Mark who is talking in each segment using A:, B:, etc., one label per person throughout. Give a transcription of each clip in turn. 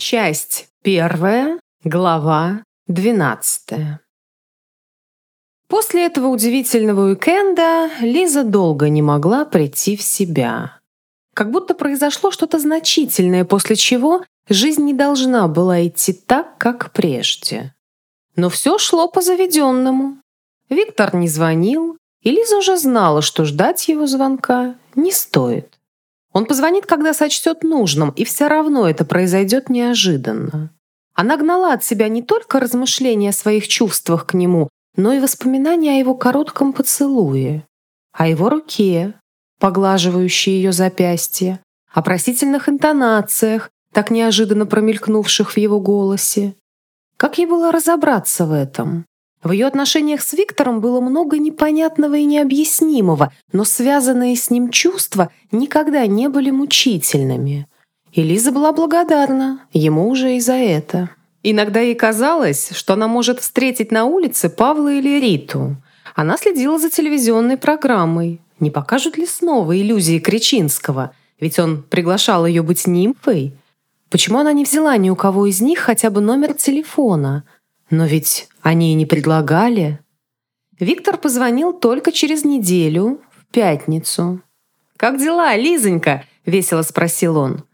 A: Часть первая, глава двенадцатая. После этого удивительного уикенда Лиза долго не могла прийти в себя. Как будто произошло что-то значительное, после чего жизнь не должна была идти так, как прежде. Но все шло по заведенному. Виктор не звонил, и Лиза уже знала, что ждать его звонка не стоит. Он позвонит, когда сочтет нужным, и все равно это произойдет неожиданно. Она гнала от себя не только размышления о своих чувствах к нему, но и воспоминания о его коротком поцелуе, о его руке, поглаживающей ее запястье, о просительных интонациях, так неожиданно промелькнувших в его голосе. Как ей было разобраться в этом? В ее отношениях с Виктором было много непонятного и необъяснимого, но связанные с ним чувства никогда не были мучительными. И Лиза была благодарна ему уже и за это. Иногда ей казалось, что она может встретить на улице Павла или Риту. Она следила за телевизионной программой. Не покажут ли снова иллюзии Кричинского? Ведь он приглашал ее быть нимфой. Почему она не взяла ни у кого из них хотя бы номер телефона – но ведь они и не предлагали. Виктор позвонил только через неделю, в пятницу. «Как дела, Лизонька?» — весело спросил он.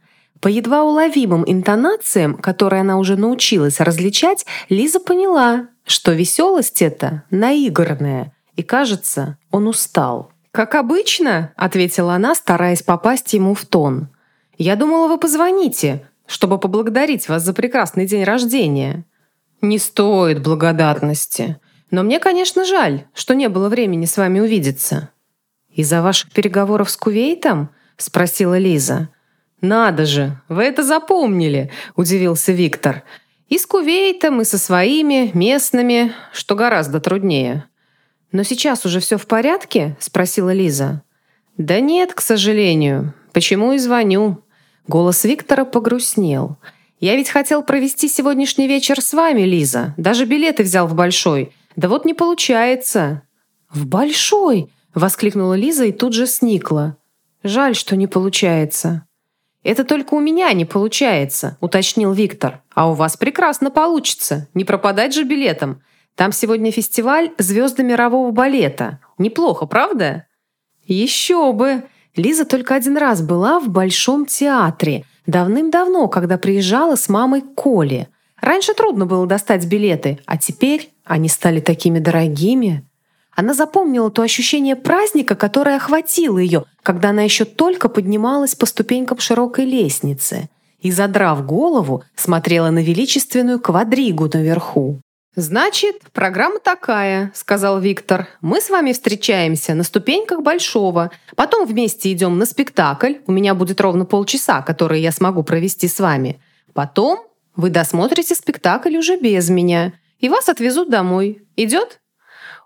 A: По едва уловимым интонациям, которые она уже научилась различать, Лиза поняла, что веселость эта наигранная, и, кажется, он устал. «Как обычно», — ответила она, стараясь попасть ему в тон. «Я думала, вы позвоните, чтобы поблагодарить вас за прекрасный день рождения». «Не стоит благодарности. Но мне, конечно, жаль, что не было времени с вами увидеться». «Из-за ваших переговоров с Кувейтом?» — спросила Лиза. «Надо же, вы это запомнили!» — удивился Виктор. «И с Кувейтом, и со своими, местными, что гораздо труднее». «Но сейчас уже все в порядке?» — спросила Лиза. «Да нет, к сожалению. Почему и звоню?» Голос Виктора погрустнел. Я ведь хотел провести сегодняшний вечер с вами, Лиза. Даже билеты взял в Большой. Да вот не получается». «В Большой?» — воскликнула Лиза и тут же сникла. «Жаль, что не получается». «Это только у меня не получается», — уточнил Виктор. «А у вас прекрасно получится. Не пропадать же билетом. Там сегодня фестиваль «Звезды мирового балета». Неплохо, правда?» «Еще бы!» Лиза только один раз была в Большом театре — Давным-давно, когда приезжала с мамой к Коле. Раньше трудно было достать билеты, а теперь они стали такими дорогими. Она запомнила то ощущение праздника, которое охватило ее, когда она еще только поднималась по ступенькам широкой лестницы и, задрав голову, смотрела на величественную квадригу наверху. «Значит, программа такая», — сказал Виктор. «Мы с вами встречаемся на ступеньках Большого. Потом вместе идем на спектакль. У меня будет ровно полчаса, которые я смогу провести с вами. Потом вы досмотрите спектакль уже без меня. И вас отвезут домой. Идет?»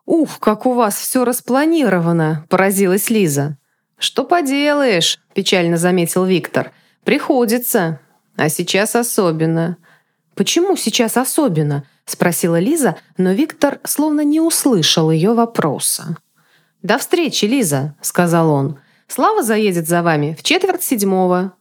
A: «Ух, как у вас все распланировано!» – поразилась Лиза. «Что поделаешь?» – печально заметил Виктор. «Приходится. А сейчас особенно». «Почему сейчас особенно?» – спросила Лиза, но Виктор словно не услышал ее вопроса. «До встречи, Лиза», – сказал он. «Слава заедет за вами в четверть седьмого».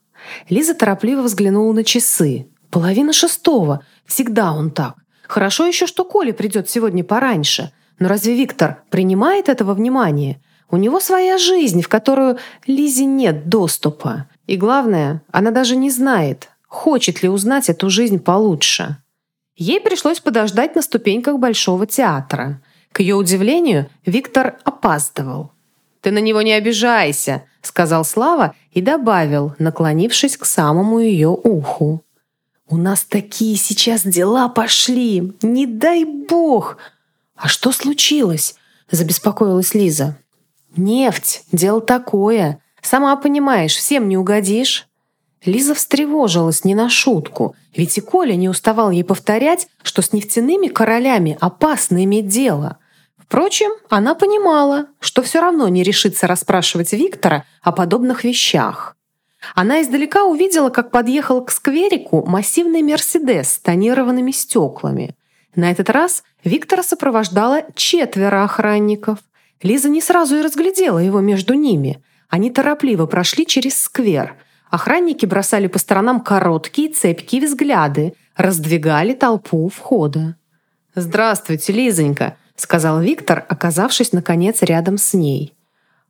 A: Лиза торопливо взглянула на часы. «Половина шестого. Всегда он так. Хорошо еще, что Коля придет сегодня пораньше. Но разве Виктор принимает этого внимания? У него своя жизнь, в которую Лизе нет доступа. И главное, она даже не знает, хочет ли узнать эту жизнь получше. Ей пришлось подождать на ступеньках Большого театра. К ее удивлению, Виктор опаздывал. «Ты на него не обижайся», — сказал Слава и добавил, наклонившись к самому ее уху. «У нас такие сейчас дела пошли! Не дай бог!» «А что случилось?» — забеспокоилась Лиза. «Нефть, дело такое. Сама понимаешь, всем не угодишь». Лиза встревожилась не на шутку, ведь и Коля не уставал ей повторять, что с нефтяными королями опасно иметь дело. Впрочем, она понимала, что все равно не решится расспрашивать Виктора о подобных вещах. Она издалека увидела, как подъехал к скверику массивный «Мерседес» с тонированными стеклами. На этот раз Виктора сопровождало четверо охранников. Лиза не сразу и разглядела его между ними. Они торопливо прошли через сквер – Охранники бросали по сторонам короткие цепкие взгляды, раздвигали толпу у входа. «Здравствуйте, Лизонька», — сказал Виктор, оказавшись, наконец, рядом с ней.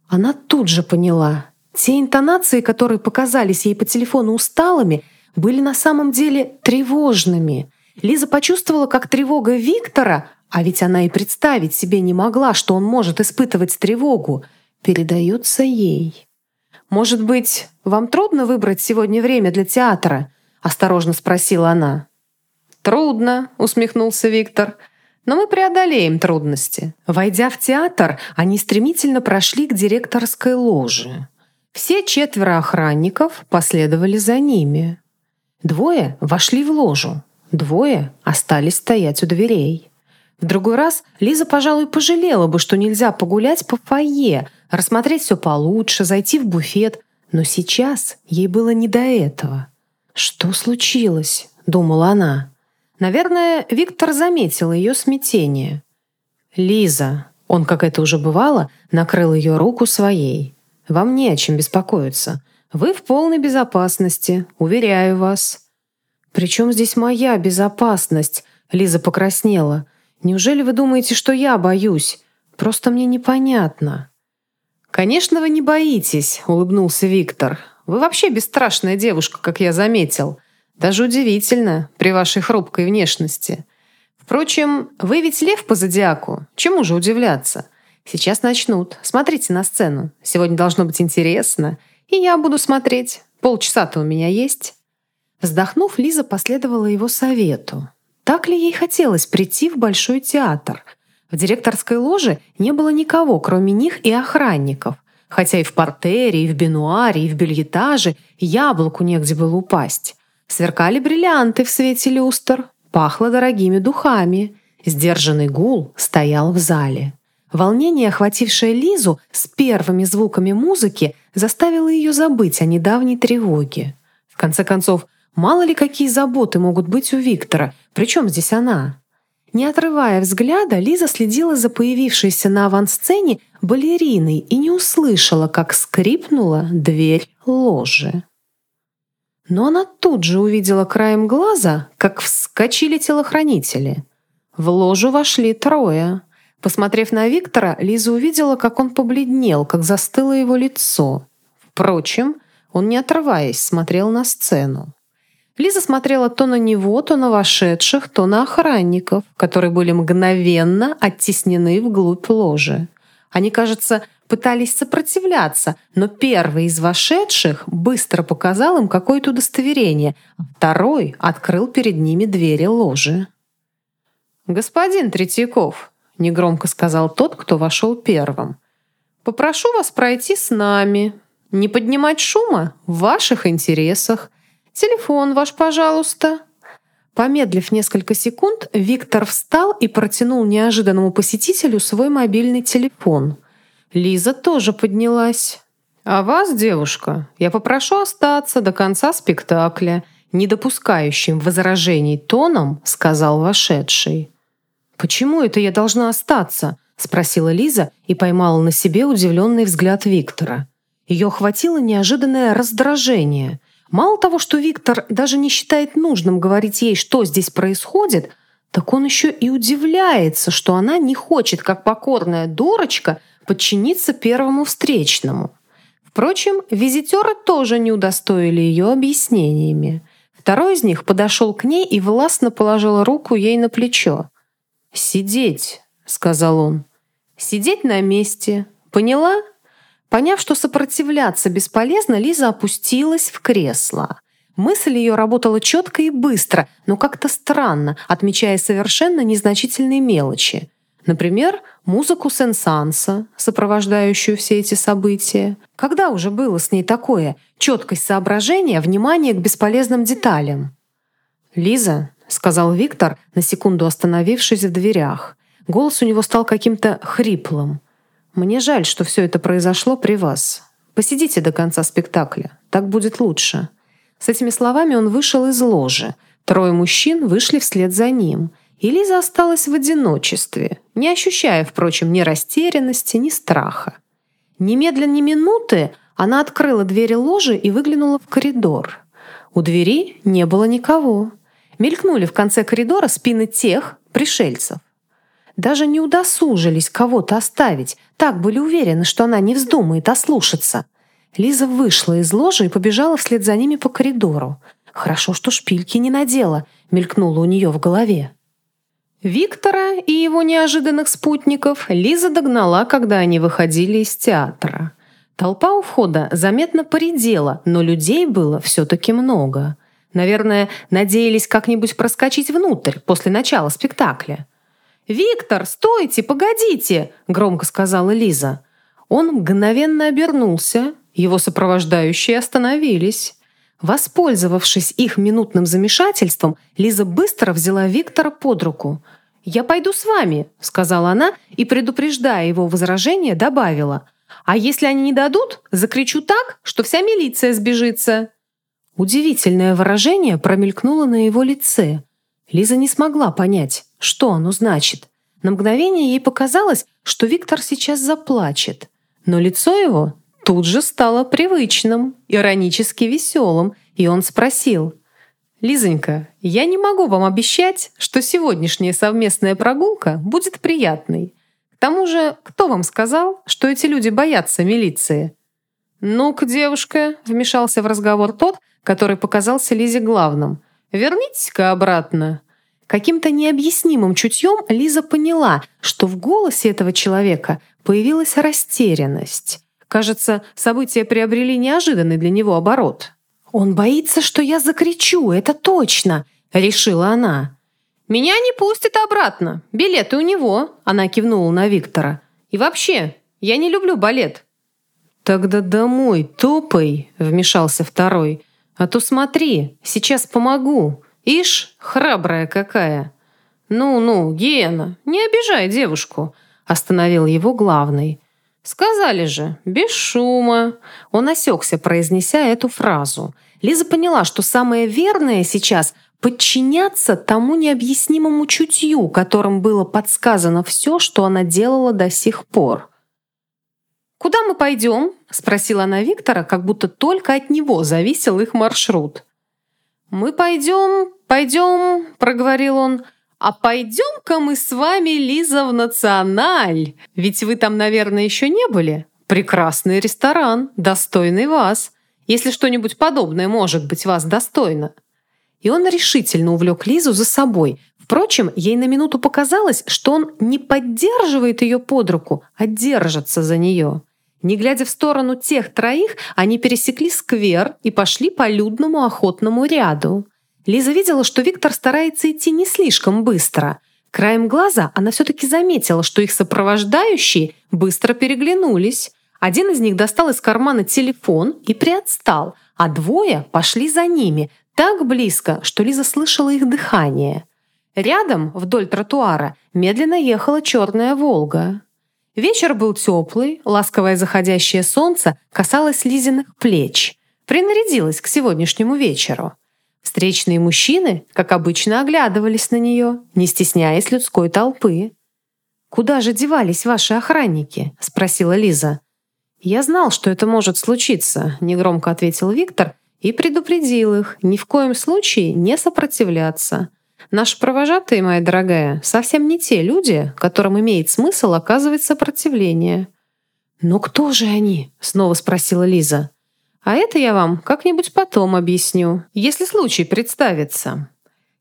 A: Она тут же поняла. Те интонации, которые показались ей по телефону усталыми, были на самом деле тревожными. Лиза почувствовала, как тревога Виктора, а ведь она и представить себе не могла, что он может испытывать тревогу, передается ей. «Может быть, вам трудно выбрать сегодня время для театра?» — осторожно спросила она. «Трудно», — усмехнулся Виктор. «Но мы преодолеем трудности». Войдя в театр, они стремительно прошли к директорской ложе. Все четверо охранников последовали за ними. Двое вошли в ложу, двое остались стоять у дверей. В другой раз Лиза, пожалуй, пожалела бы, что нельзя погулять по фойе, рассмотреть все получше, зайти в буфет. Но сейчас ей было не до этого. «Что случилось?» — думала она. Наверное, Виктор заметил ее смятение. «Лиза», он, как это уже бывало, накрыл ее руку своей. «Вам не о чем беспокоиться. Вы в полной безопасности, уверяю вас». «Причем здесь моя безопасность?» Лиза покраснела. «Неужели вы думаете, что я боюсь? Просто мне непонятно». «Конечно, вы не боитесь», — улыбнулся Виктор. «Вы вообще бесстрашная девушка, как я заметил. Даже удивительно при вашей хрупкой внешности. Впрочем, вы ведь лев по зодиаку. Чему же удивляться? Сейчас начнут. Смотрите на сцену. Сегодня должно быть интересно. И я буду смотреть. Полчаса-то у меня есть». Вздохнув, Лиза последовала его совету. Так ли ей хотелось прийти в Большой театр — в директорской ложе не было никого, кроме них и охранников, хотя и в портере, и в бенуаре, и в бельетаже яблоку негде было упасть. Сверкали бриллианты в свете люстр, пахло дорогими духами. Сдержанный гул стоял в зале. Волнение, охватившее Лизу с первыми звуками музыки, заставило ее забыть о недавней тревоге. В конце концов, мало ли какие заботы могут быть у Виктора, причем здесь она? Не отрывая взгляда, Лиза следила за появившейся на авансцене балериной и не услышала, как скрипнула дверь ложи. Но она тут же увидела краем глаза, как вскочили телохранители. В ложу вошли трое. Посмотрев на Виктора, Лиза увидела, как он побледнел, как застыло его лицо. Впрочем, он, не отрываясь, смотрел на сцену. Лиза смотрела то на него, то на вошедших, то на охранников, которые были мгновенно оттеснены вглубь ложи. Они, кажется, пытались сопротивляться, но первый из вошедших быстро показал им какое-то удостоверение, а второй открыл перед ними двери ложи. «Господин Третьяков», — негромко сказал тот, кто вошел первым, «попрошу вас пройти с нами. Не поднимать шума в ваших интересах. «Телефон ваш, пожалуйста». Помедлив несколько секунд, Виктор встал и протянул неожиданному посетителю свой мобильный телефон. Лиза тоже поднялась. «А вас, девушка, я попрошу остаться до конца спектакля», не допускающим возражений тоном сказал вошедший. «Почему это я должна остаться?» — спросила Лиза и поймала на себе удивленный взгляд Виктора. Ее охватило неожиданное раздражение. Мало того, что Виктор даже не считает нужным говорить ей, что здесь происходит, так он еще и удивляется, что она не хочет, как покорная дурочка, подчиниться первому встречному. Впрочем, визитеры тоже не удостоили ее объяснениями. Второй из них подошел к ней и властно положил руку ей на плечо. «Сидеть», — сказал он. «Сидеть на месте. Поняла?» Поняв, что сопротивляться бесполезно, Лиза опустилась в кресло. Мысль ее работала четко и быстро, но как-то странно, отмечая совершенно незначительные мелочи. Например, музыку Сен-Санса, сопровождающую все эти события. Когда уже было с ней такое? Четкость соображения, внимание к бесполезным деталям. «Лиза», — сказал Виктор, на секунду остановившись в дверях. Голос у него стал каким-то хриплым. Мне жаль, что все это произошло при вас. Посидите до конца спектакля. Так будет лучше». С этими словами он вышел из ложи. Трое мужчин вышли вслед за ним. И Лиза осталась в одиночестве, не ощущая, впрочем, ни растерянности, ни страха. Немедленно ни минуты Она открыла двери ложи и выглянула в коридор. У двери не было никого. Мелькнули в конце коридора спины тех пришельцев. Даже не удосужились кого-то оставить, так были уверены, что она не вздумает ослушаться. Лиза вышла из ложи и побежала вслед за ними по коридору. Хорошо, что шпильки не надела, мелькнуло у нее в голове. Виктора и его неожиданных спутников Лиза догнала, когда они выходили из театра. Толпа у входа заметно поредела, но людей было все-таки много. Наверное, надеялись как-нибудь проскочить внутрь после начала спектакля. «Виктор, стойте, погодите!» – громко сказала Лиза. Он мгновенно обернулся, его сопровождающие остановились. Воспользовавшись их минутным замешательством, Лиза быстро взяла Виктора под руку. «Я пойду с вами», — сказала она и, предупреждая его возражение, добавила. «А если они не дадут, закричу так, что вся милиция сбежится». Удивительное выражение промелькнуло на его лице. Лиза не смогла понять, что оно значит. На мгновение ей показалось, что Виктор сейчас заплачет. Но лицо его тут же стало привычным, иронически веселым, и он спросил, «Лизонька, я не могу вам обещать, что сегодняшняя совместная прогулка будет приятной. К тому же, кто вам сказал, что эти люди боятся милиции?» «Ну-ка, девушка», — вмешался в разговор тот, который показался Лизе главным, «вернитесь-ка обратно». Каким-то необъяснимым чутьем Лиза поняла, что в голосе этого человека появилась растерянность. Кажется, события приобрели неожиданный для него оборот. «Он боится, что я закричу, это точно!» — решила она. «Меня не пустят обратно. Билеты у него», — она кивнула на Виктора. «И вообще, я не люблю балет». «Тогда домой топай», — вмешался второй. «А то смотри, сейчас помогу. Ишь, храбрая какая». «Ну-ну, Гена, не обижай девушку», — остановил его главный. «Сказали же, без шума». Он осекся, произнеся эту фразу. Лиза поняла, что самое верное сейчас — подчиняться тому необъяснимому чутью, которым было подсказано все, что она делала до сих пор. «Куда мы пойдем?» — спросила она Виктора, как будто только от него зависел их маршрут. «Мы пойдем, пойдем», — проговорил он, — «А пойдем-ка мы с вами, Лиза, в Националь. Ведь вы там, наверное, еще не были. Прекрасный ресторан, достойный вас. Если что-нибудь подобное может быть вас достойно». И он решительно увлек Лизу за собой. Впрочем, ей на минуту показалось, что он не поддерживает ее под руку, а держится за нее. Не глядя в сторону тех троих, они пересекли сквер и пошли по людному охотному ряду. Лиза видела, что Виктор старается идти не слишком быстро. Краем глаза она все-таки заметила, что их сопровождающие быстро переглянулись. Один из них достал из кармана телефон и приотстал, а двое пошли за ними, так близко, что Лиза слышала их дыхание. Рядом, вдоль тротуара, медленно ехала черная «Волга». Вечер был теплый, ласковое заходящее солнце касалось Лизиных плеч. Принарядилась к сегодняшнему вечеру. Встречные мужчины, как обычно, оглядывались на нее, не стесняясь людской толпы. «Куда же девались ваши охранники?» — спросила Лиза. «Я знал, что это может случиться», — негромко ответил Виктор и предупредил их ни в коем случае не сопротивляться. «Наши провожатые, моя дорогая, совсем не те люди, которым имеет смысл оказывать сопротивление». «Но кто же они?» — снова спросила Лиза. А это я вам как-нибудь потом объясню, если случай представится».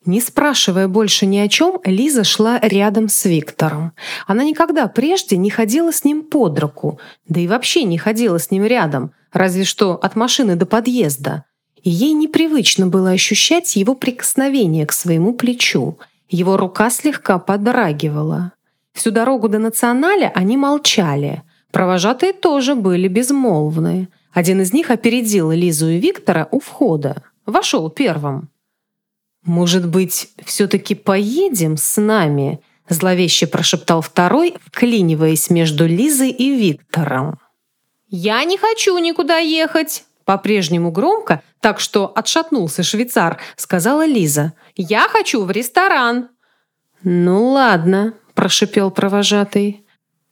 A: Не спрашивая больше ни о чем, Лиза шла рядом с Виктором. Она никогда прежде не ходила с ним под руку, да и вообще не ходила с ним рядом, разве что от машины до подъезда. И ей непривычно было ощущать его прикосновение к своему плечу. Его рука слегка подрагивала. Всю дорогу до националя они молчали. Провожатые тоже были безмолвны. Один из них опередил Лизу и Виктора у входа. Вошел первым. «Может быть, все-таки поедем с нами?» Зловеще прошептал второй, вклиниваясь между Лизой и Виктором.
B: «Я не хочу никуда ехать!»
A: По-прежнему громко, так что отшатнулся швейцар, сказала Лиза.
B: «Я хочу в ресторан!»
A: «Ну ладно», – прошипел провожатый.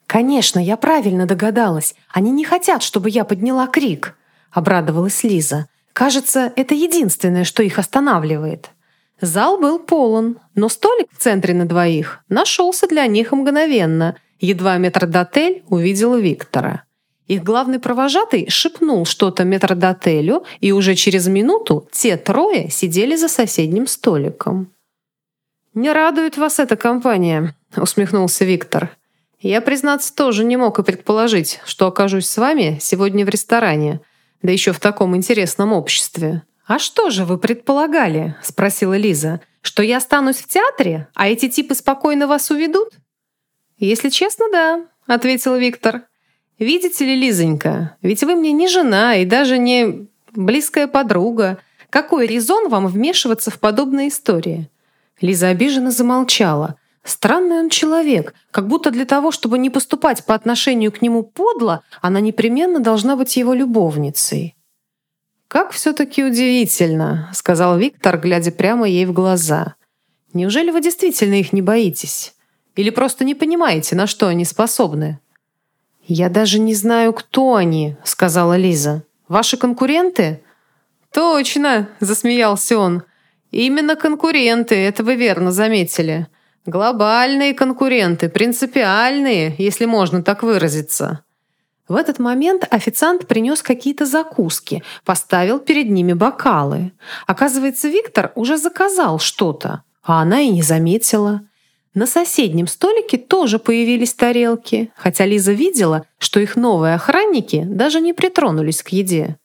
A: «Конечно, я правильно догадалась. Они не хотят, чтобы я подняла крик», — обрадовалась Лиза. «Кажется, это единственное, что их останавливает». Зал был полон, но столик в центре на двоих нашелся для них мгновенно. Едва метрдотель увидел Виктора. Их главный провожатый шепнул что-то метрдотелю, и уже через минуту те трое сидели за соседним столиком. «Не радует вас эта компания», — усмехнулся Виктор. «Я, признаться, тоже не мог и предположить, что окажусь с вами сегодня в ресторане, да еще в таком интересном обществе». «А что же вы предполагали?» — спросила Лиза. «Что я останусь в театре, а эти типы спокойно вас уведут?» «Если честно, да», — ответил Виктор. «Видите ли, Лизонька, ведь вы мне не жена и даже не близкая подруга. Какой резон вам вмешиваться в подобные истории?» Лиза обиженно замолчала. Странный он человек, как будто для того, чтобы не поступать по отношению к нему подло, она непременно должна быть его любовницей. «Как все-таки удивительно», — сказал Виктор, глядя прямо ей в глаза. «Неужели вы действительно их не боитесь? Или просто не понимаете, на что они способны?» «Я даже не знаю, кто они», — сказала Лиза. «Ваши конкуренты?» «Точно», — засмеялся он. «Именно конкуренты, это вы верно заметили. Глобальные конкуренты, принципиальные, если можно так выразиться». В этот момент официант принес какие-то закуски, поставил перед ними бокалы. Оказывается, Виктор уже заказал что-то, а она и не заметила. На соседнем столике тоже появились тарелки, хотя Лиза видела, что их новые охранники даже не притронулись к еде.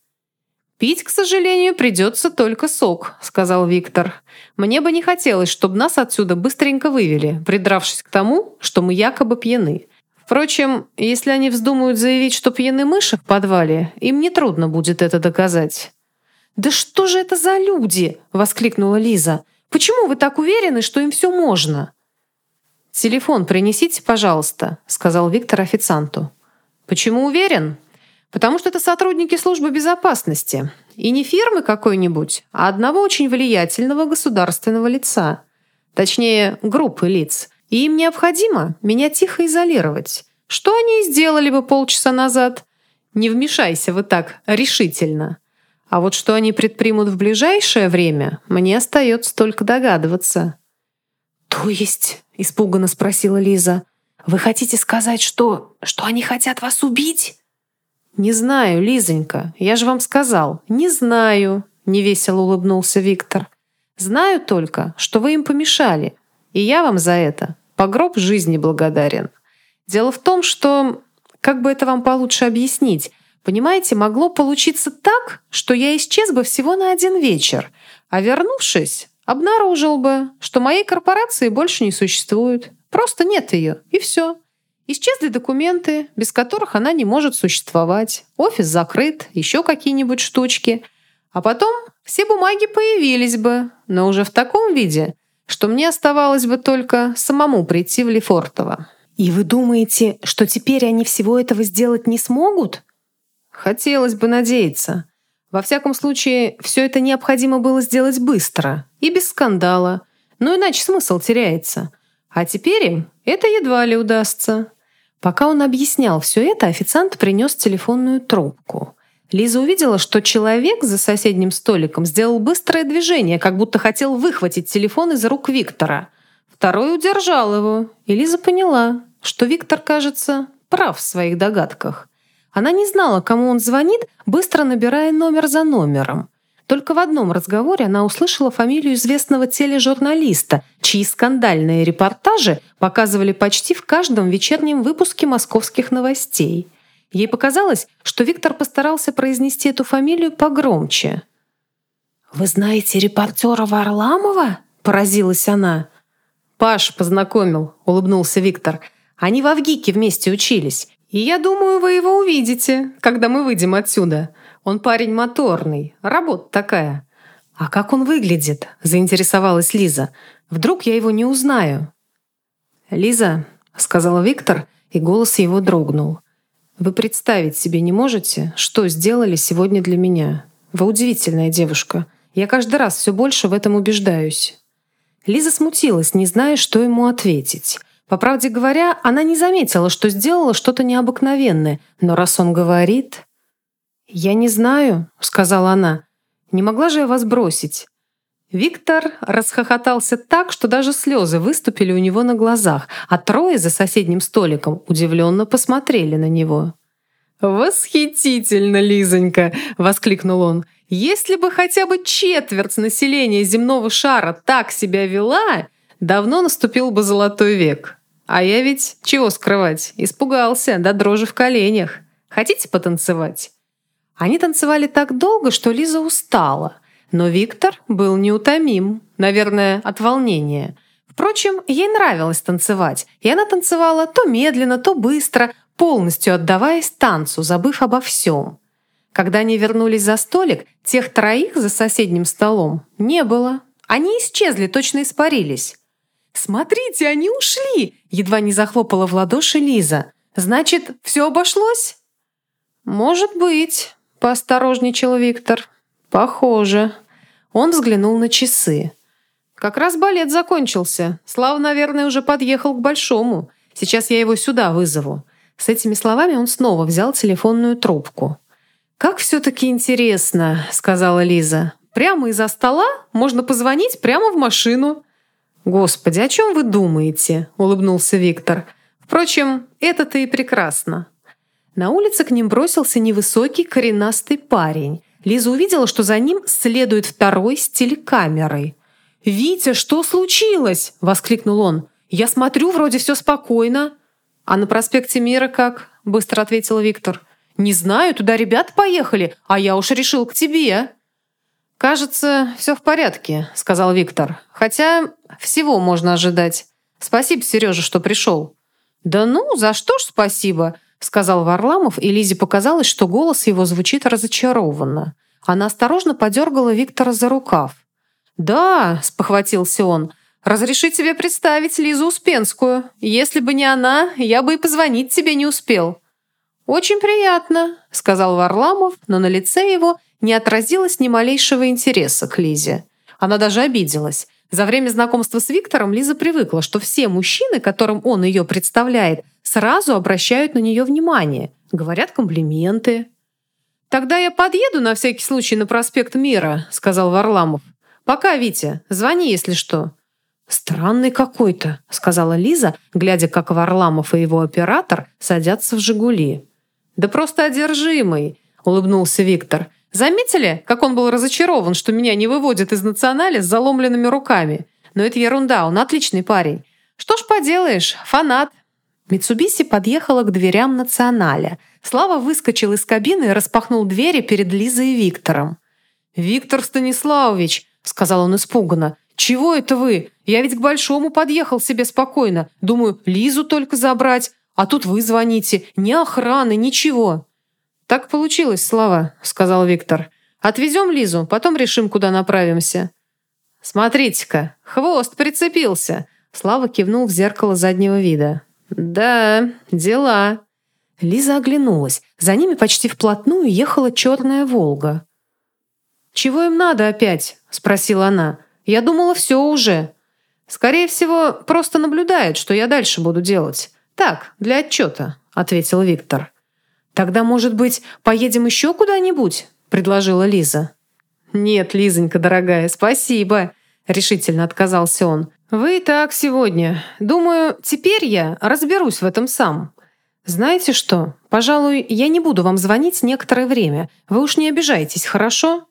A: «Пить, к сожалению, придется только сок», — сказал Виктор. «Мне бы не хотелось, чтобы нас отсюда быстренько вывели, придравшись к тому, что мы якобы пьяны. Впрочем, если они вздумают заявить, что пьяны мыши в подвале, им нетрудно будет это доказать». «Да что же это за люди?» — воскликнула Лиза. «Почему вы так уверены, что им все можно?» «Телефон принесите, пожалуйста», — сказал Виктор официанту. «Почему уверен?» «Потому что это сотрудники службы безопасности. И не фирмы какой-нибудь, а одного очень влиятельного государственного лица. Точнее, группы лиц. И им необходимо меня тихо изолировать. Что они и сделали бы полчаса назад? Не вмешайся вы так решительно. А вот что они предпримут в ближайшее время, мне остается только догадываться». «То есть?» — испуганно спросила Лиза. «Вы хотите сказать, что... что они хотят вас убить?» «Не знаю, Лизонька, я же вам сказал, не знаю», — невесело улыбнулся Виктор. «Знаю только, что вы им помешали, и я вам за это по гроб жизни благодарен. Дело в том, что... Как бы это вам получше объяснить? Понимаете, могло получиться так, что я исчез бы всего на один вечер, а вернувшись, Обнаружил бы, что моей корпорации больше не существует. Просто нет ее, и все. Исчезли документы, без которых она не может существовать. Офис закрыт, еще какие-нибудь штучки. А потом все бумаги появились бы, но уже в таком виде, что мне оставалось бы только самому прийти в Лефортово. «И вы думаете, что теперь они всего этого сделать не смогут?» «Хотелось бы надеяться. Во всяком случае, все это необходимо было сделать быстро и без скандала, но иначе смысл теряется. А теперь им это едва ли удастся. Пока он объяснял все это, официант принес телефонную трубку. Лиза увидела, что человек за соседним столиком сделал быстрое движение, как будто хотел выхватить телефон из рук Виктора. Второй удержал его, и Лиза поняла, что Виктор, кажется, прав в своих догадках. Она не знала, кому он звонит, быстро набирая номер за номером. Только в одном разговоре она услышала фамилию известного тележурналиста, чьи скандальные репортажи показывали почти в каждом вечернем выпуске московских новостей. Ей показалось, что Виктор постарался произнести эту фамилию погромче. «Вы знаете репортера Варламова?» – поразилась она. «Паш познакомил», – улыбнулся Виктор. «Они в Авгике вместе учились. И я думаю, вы его увидите, когда мы выйдем отсюда. Он парень моторный, работа такая». «А как он выглядит?» – заинтересовалась Лиза. «Вдруг я его не узнаю?» «Лиза», – сказал Виктор, и голос его дрогнул. «Вы представить себе не можете, что сделали сегодня для меня. Вы удивительная девушка. Я каждый раз все больше в этом убеждаюсь». Лиза смутилась, не зная, что ему ответить. По правде говоря, она не заметила, что сделала что-то необыкновенное, но раз он говорит... «Я не знаю», — сказала она. «Не могла же я вас бросить?» Виктор расхохотался так, что даже слезы выступили у него на глазах, а трое за соседним столиком удивленно посмотрели на него. «Восхитительно, Лизонька!» — воскликнул он. «Если бы хотя бы четверть населения земного шара так себя вела, давно наступил бы золотой век. А я ведь, чего скрывать, испугался, до да дрожи в коленях. Хотите потанцевать?» Они танцевали так долго, что Лиза устала. Но Виктор был неутомим, наверное, от волнения. Впрочем, ей нравилось танцевать, и она танцевала то медленно, то быстро, полностью отдаваясь танцу, забыв обо всем. Когда они вернулись за столик, тех троих за соседним столом не было. Они исчезли, точно испарились. «Смотрите, они ушли!» Едва не захлопала в ладоши Лиза. «Значит, все обошлось?» «Может быть», — поосторожничал Виктор. «Похоже». Он взглянул на часы. «Как раз балет закончился. Слава, наверное, уже подъехал к Большому. Сейчас я его сюда вызову». С этими словами он снова взял телефонную трубку. «Как все-таки интересно», — сказала Лиза. «Прямо из-за стола можно позвонить прямо в машину». «Господи, о чем вы думаете?» — улыбнулся Виктор. «Впрочем, это-то и прекрасно». На улице к ним бросился невысокий коренастый парень. Лиза увидела, что за ним следует второй с телекамерой. «Витя, что случилось?» – воскликнул он. «Я смотрю, вроде все спокойно». «А на проспекте Мира как?» – быстро ответил Виктор. «Не знаю, туда ребят поехали, а я уж решил к тебе». «Кажется, все в порядке», – сказал Виктор. «Хотя всего можно ожидать. Спасибо, Сережа, что пришел». «Да ну, за что ж спасибо?» Сказал Варламов, и Лизе показалось, что голос его звучит разочарованно. Она осторожно подергала Виктора за рукав. «Да», — спохватился он, — «разреши тебе представить Лизу Успенскую. Если бы не она, я бы и позвонить тебе не успел». «Очень приятно», — сказал Варламов, но на лице его не отразилось ни малейшего интереса к Лизе. Она даже обиделась. За время знакомства с Виктором Лиза привыкла, что все мужчины, которым он ее представляет, сразу обращают на нее внимание, говорят комплименты. «Тогда я подъеду на всякий случай на проспект Мира», — сказал Варламов. «Пока, Витя, звони, если что». «Странный какой-то», — сказала Лиза, глядя, как Варламов и его оператор садятся в «Жигули». «Да просто одержимый», — улыбнулся Виктор. «Заметили, как он был разочарован, что меня не выводят из националя с заломленными руками? Но это ерунда, он отличный парень. Что ж поделаешь, фанат, Митсубиси подъехала к дверям националя. Слава выскочил из кабины и распахнул двери перед Лизой и Виктором. «Виктор Станиславович», — сказал он испуганно, — «чего это вы? Я ведь к Большому подъехал себе спокойно. Думаю, Лизу только забрать. А тут вы звоните. Ни охраны, ничего». «Так получилось, Слава», — сказал Виктор. «Отвезем Лизу, потом решим, куда направимся». «Смотрите-ка, хвост прицепился», — Слава кивнул в зеркало заднего вида. «Да, дела». Лиза оглянулась. За ними почти вплотную ехала черная «Волга». «Чего им надо опять?» – спросила она. «Я думала, все уже». «Скорее всего, просто наблюдают, что я дальше буду делать. Так, для отчета», – ответил Виктор. «Тогда, может быть, поедем еще куда-нибудь?» – предложила Лиза. «Нет, Лизонька, дорогая, спасибо», – решительно отказался он. «Вы и так сегодня. Думаю, теперь я разберусь в этом сам. Знаете что? Пожалуй, я не буду вам звонить некоторое время. Вы уж не обижайтесь, хорошо?»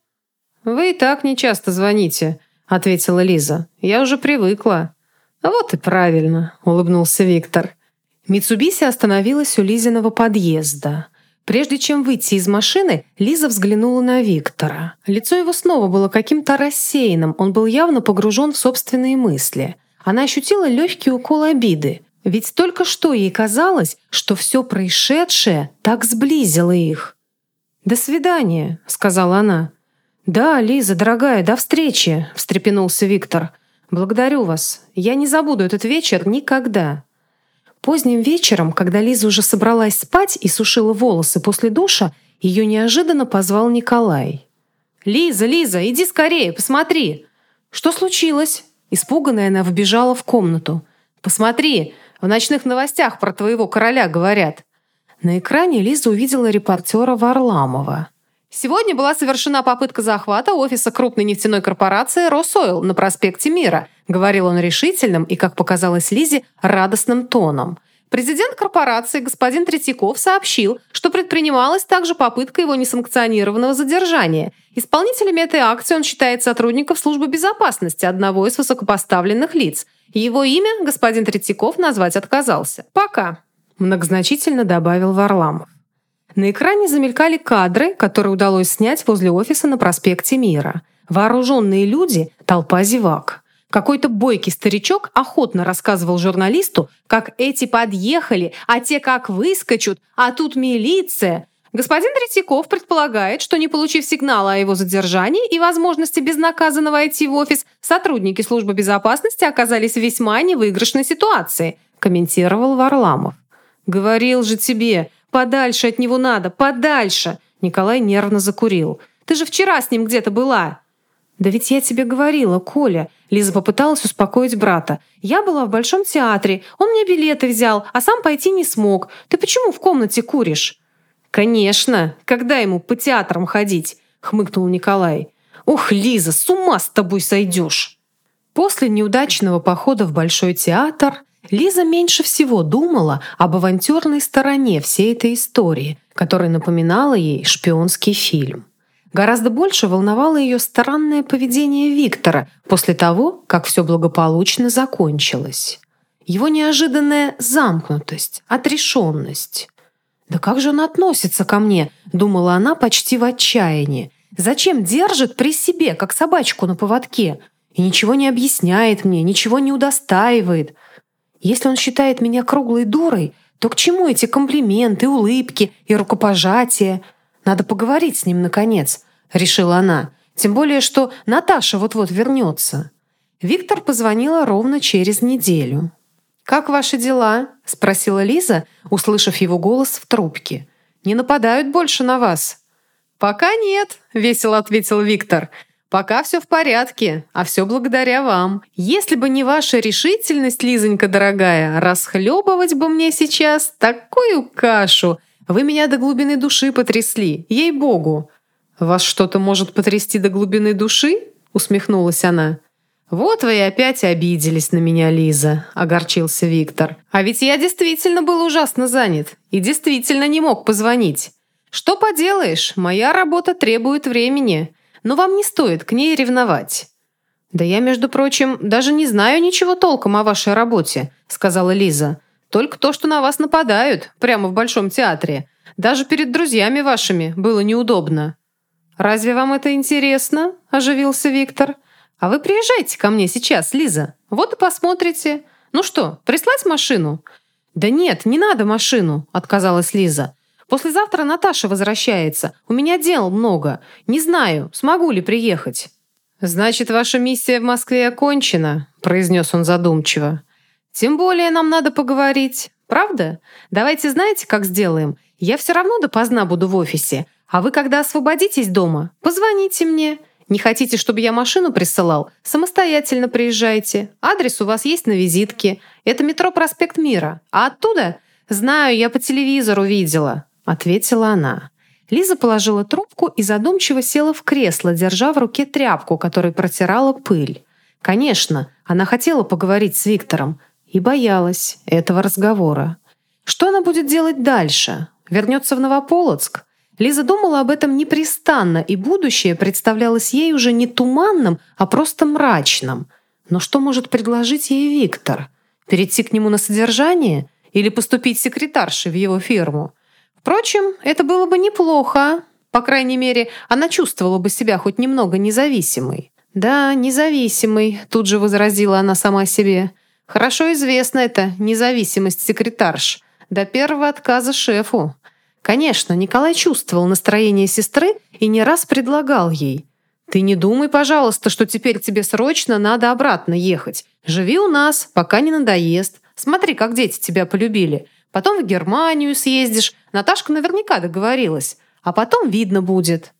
A: «Вы и так не часто звоните», — ответила Лиза. «Я уже привыкла». «Вот и правильно», — улыбнулся Виктор. Митсубиси остановилась у Лизиного подъезда. Прежде чем выйти из машины, Лиза взглянула на Виктора. Лицо его снова было каким-то рассеянным, он был явно погружен в собственные мысли. Она ощутила легкий укол обиды. Ведь только что ей казалось, что все происшедшее так сблизило их. «До свидания», — сказала она. «Да, Лиза, дорогая, до встречи», — встрепенулся Виктор. «Благодарю вас. Я не забуду этот вечер никогда». Поздним вечером, когда Лиза уже собралась спать и сушила волосы после душа, ее неожиданно позвал Николай. «Лиза, Лиза, иди скорее, посмотри!» «Что случилось?» Испуганная она вбежала в комнату. «Посмотри, В ночных новостях про твоего короля говорят». На экране Лиза увидела репортера Варламова. Сегодня была совершена попытка захвата офиса крупной нефтяной корпорации «Росойл» на проспекте Мира, говорил он решительным и, как показалось Лизе, радостным тоном – Президент корпорации господин Третьяков сообщил, что предпринималась также попытка его несанкционированного задержания. Исполнителями этой акции он считает сотрудников службы безопасности одного из высокопоставленных лиц. Его имя господин Третьяков назвать отказался. «Пока», – многозначительно добавил Варламов. На экране замелькали кадры, которые удалось снять возле офиса на проспекте Мира. Вооруженные люди – толпа зевак. Какой-то бойкий старичок охотно рассказывал журналисту, как эти подъехали, а те как выскочут, а тут милиция. Господин Третьяков предполагает, что не получив сигнала о его задержании и возможности безнаказанно войти в офис, сотрудники службы безопасности оказались в весьма невыигрышной ситуации, комментировал Варламов. «Говорил же тебе, подальше от него надо, подальше!» Николай нервно закурил. «Ты же вчера с ним где-то была!» «Да ведь я тебе говорила, Коля!» Лиза попыталась успокоить брата. «Я была в Большом театре, он мне билеты взял, а сам пойти не смог. Ты почему в комнате куришь?» «Конечно! Когда ему по театрам ходить?» — хмыкнул Николай. «Ох, Лиза, с ума с тобой сойдешь!» После неудачного похода в Большой театр Лиза меньше всего думала об авантюрной стороне всей этой истории, которая напоминала ей шпионский фильм. Гораздо больше волновало ее странное поведение Виктора после того, как все благополучно закончилось. Его неожиданная замкнутость, отрешенность. «Да как же он относится ко мне?» — думала она почти в отчаянии. «Зачем держит при себе, как собачку на поводке? И ничего не объясняет мне, ничего не удостаивает. Если он считает меня круглой дурой, то к чему эти комплименты, улыбки и рукопожатия?» Надо поговорить с ним, наконец», — решила она. «Тем более, что Наташа вот-вот вернется». Виктор позвонила ровно через неделю. «Как ваши дела?» — спросила Лиза, услышав его голос в трубке. «Не нападают больше на вас?» «Пока нет», — весело ответил Виктор. «Пока все в порядке, а все благодаря вам. Если бы не ваша решительность, Лизонька дорогая, расхлебывать бы мне сейчас такую кашу, вы меня до глубины души потрясли, ей-богу!» «Вас что-то может потрясти до глубины души?» — усмехнулась она. «Вот вы и опять обиделись на меня, Лиза», — огорчился Виктор. «А ведь я действительно был ужасно занят и действительно не мог позвонить. Что поделаешь, моя работа требует времени, но вам не стоит к ней ревновать». «Да я, между прочим, даже не знаю ничего толком о вашей работе», — сказала Лиза. Только то, что на вас нападают, прямо в Большом театре. Даже перед друзьями вашими было неудобно». «Разве вам это интересно?» – оживился Виктор. «А вы приезжайте ко мне сейчас, Лиза. Вот и посмотрите. Ну что, прислать машину?» «Да нет, не надо машину», – отказалась Лиза. «Послезавтра Наташа возвращается. У меня дел много. Не знаю, смогу ли приехать». «Значит, ваша миссия в Москве окончена», – произнес он задумчиво. Тем более нам надо поговорить. Правда? Давайте знаете, как сделаем? Я все равно допоздна буду в офисе. А вы, когда освободитесь дома, позвоните мне. Не хотите, чтобы я машину присылал? Самостоятельно приезжайте. Адрес у вас есть на визитке. Это метро Проспект Мира. А оттуда? Знаю, я по телевизору видела. Ответила она. Лиза положила трубку и задумчиво села в кресло, держа в руке тряпку, которой протирала пыль. Конечно, она хотела поговорить с Виктором, и боялась этого разговора. Что она будет делать дальше? Вернется в Новополоцк? Лиза думала об этом непрестанно, и будущее представлялось ей уже не туманным, а просто мрачным. Но что может предложить ей Виктор? Перейти к нему на содержание? Или поступить секретаршей в его фирму? Впрочем, это было бы неплохо. По крайней мере, она чувствовала бы себя хоть немного независимой. «Да, независимой», — тут же возразила она сама себе. Хорошо известна эта независимость секретарш. До первого отказа шефу. Конечно, Николай чувствовал настроение сестры и не раз предлагал ей. «Ты не думай, пожалуйста, что теперь тебе срочно надо обратно ехать. Живи у нас, пока не надоест. Смотри, как дети тебя полюбили. Потом в Германию съездишь. Наташка наверняка договорилась. А потом видно будет».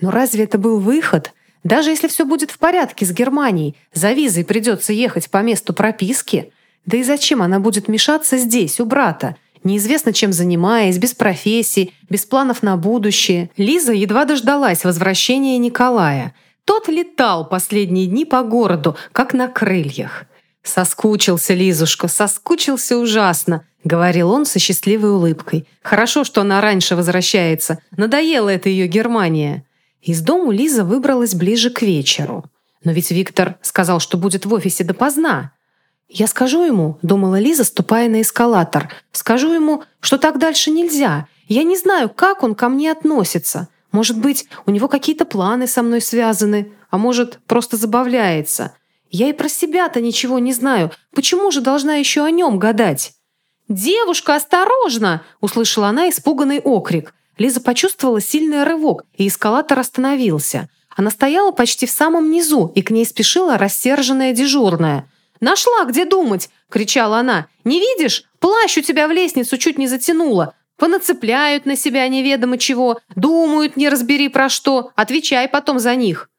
A: Но разве это был выход? Даже если все будет в порядке с Германией, за визой придется ехать по месту прописки. Да и зачем она будет мешаться здесь, у брата? Неизвестно, чем занимаясь, без профессии, без планов на будущее. Лиза едва дождалась возвращения Николая. Тот летал последние дни по городу, как на крыльях. «Соскучился, Лизушка, соскучился ужасно», — говорил он со счастливой улыбкой. «Хорошо, что она раньше возвращается. Надоела это ее Германия». Из дому Лиза выбралась ближе к вечеру. Но ведь Виктор сказал, что будет в офисе допоздна. «Я скажу ему», — думала Лиза, ступая на эскалатор, «скажу ему, что так дальше нельзя. Я не знаю, как он ко мне относится. Может быть, у него какие-то планы со мной связаны, а может, просто забавляется. Я и про себя-то ничего не знаю. Почему же должна еще о нем гадать?» «Девушка, осторожно!» — услышала она испуганный окрик. Лиза почувствовала сильный рывок, и эскалатор остановился. Она стояла почти в самом низу, и к ней спешила рассерженная дежурная — «Нашла, где думать!» — кричала она. «Не видишь? Плащ у тебя в лестницу чуть не затянуло. Понацепляют на себя неведомо чего, думают, не разбери про что. Отвечай потом за них».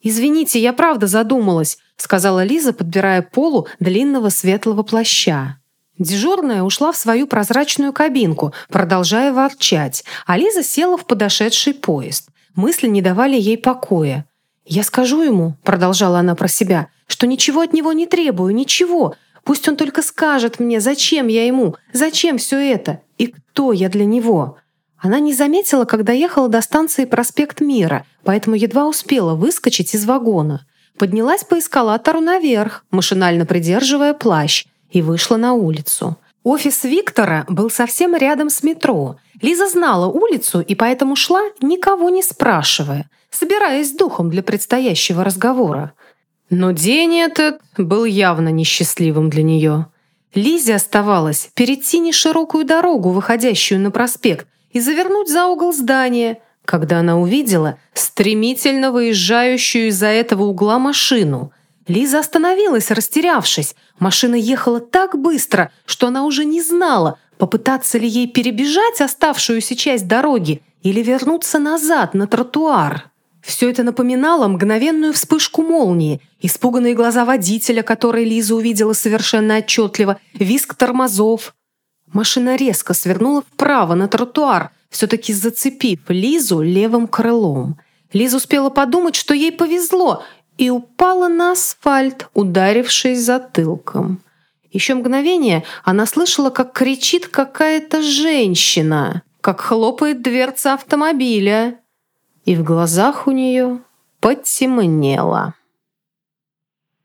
A: «Извините, я правда задумалась», — сказала Лиза, подбирая полу длинного светлого плаща. Дежурная ушла в свою прозрачную кабинку, продолжая ворчать, а Лиза села в подошедший поезд. Мысли не давали ей покоя. «Я скажу ему», — продолжала она про себя, «что ничего от него не требую, ничего. Пусть он только скажет мне, зачем я ему, зачем все это и кто я для него». Она не заметила, когда ехала до станции проспект Мира, поэтому едва успела выскочить из вагона. Поднялась по эскалатору наверх, машинально придерживая плащ, и вышла на улицу. Офис Виктора был совсем рядом с метро. Лиза знала улицу и поэтому шла, никого не спрашивая собираясь духом для предстоящего разговора. Но день этот был явно несчастливым для нее. Лизе оставалось перейти неширокую дорогу, выходящую на проспект, и завернуть за угол здания, когда она увидела стремительно выезжающую из-за этого угла машину. Лиза остановилась, растерявшись. Машина ехала так быстро, что она уже не знала, попытаться ли ей перебежать оставшуюся часть дороги или вернуться назад на тротуар. Все это напоминало мгновенную вспышку молнии, испуганные глаза водителя, который Лиза увидела совершенно отчетливо, визг тормозов. Машина резко свернула вправо на тротуар, все-таки зацепив Лизу левым крылом. Лиза успела подумать, что ей повезло, и упала на асфальт, ударившись затылком. Еще мгновение она слышала, как кричит какая-то женщина, как хлопает дверца автомобиля и в глазах у нее потемнело.